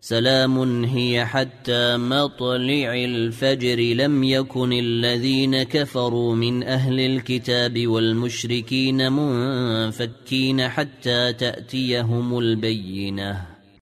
سلام هي حتى مطلع الفجر لم يكن الذين كفروا من أهل الكتاب والمشركين منفكين حتى تأتيهم البينة.